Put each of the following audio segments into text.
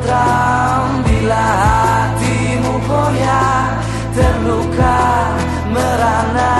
tentram bila hatimu goyah terluka merana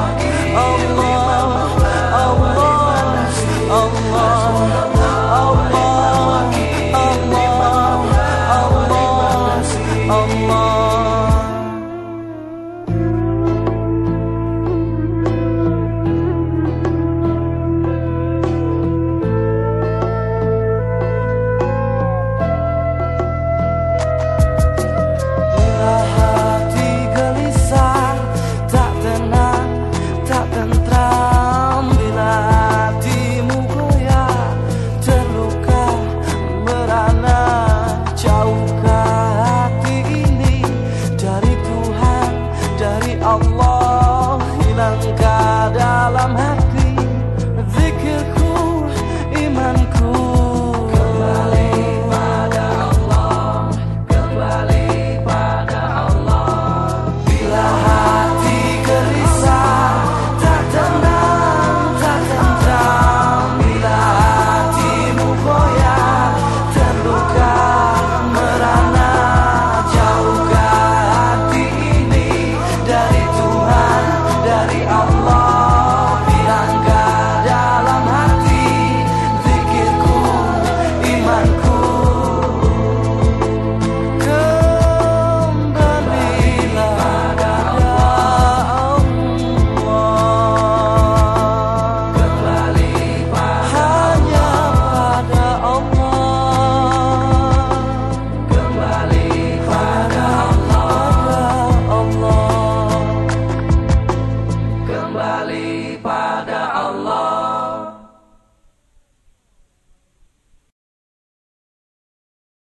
dalam hati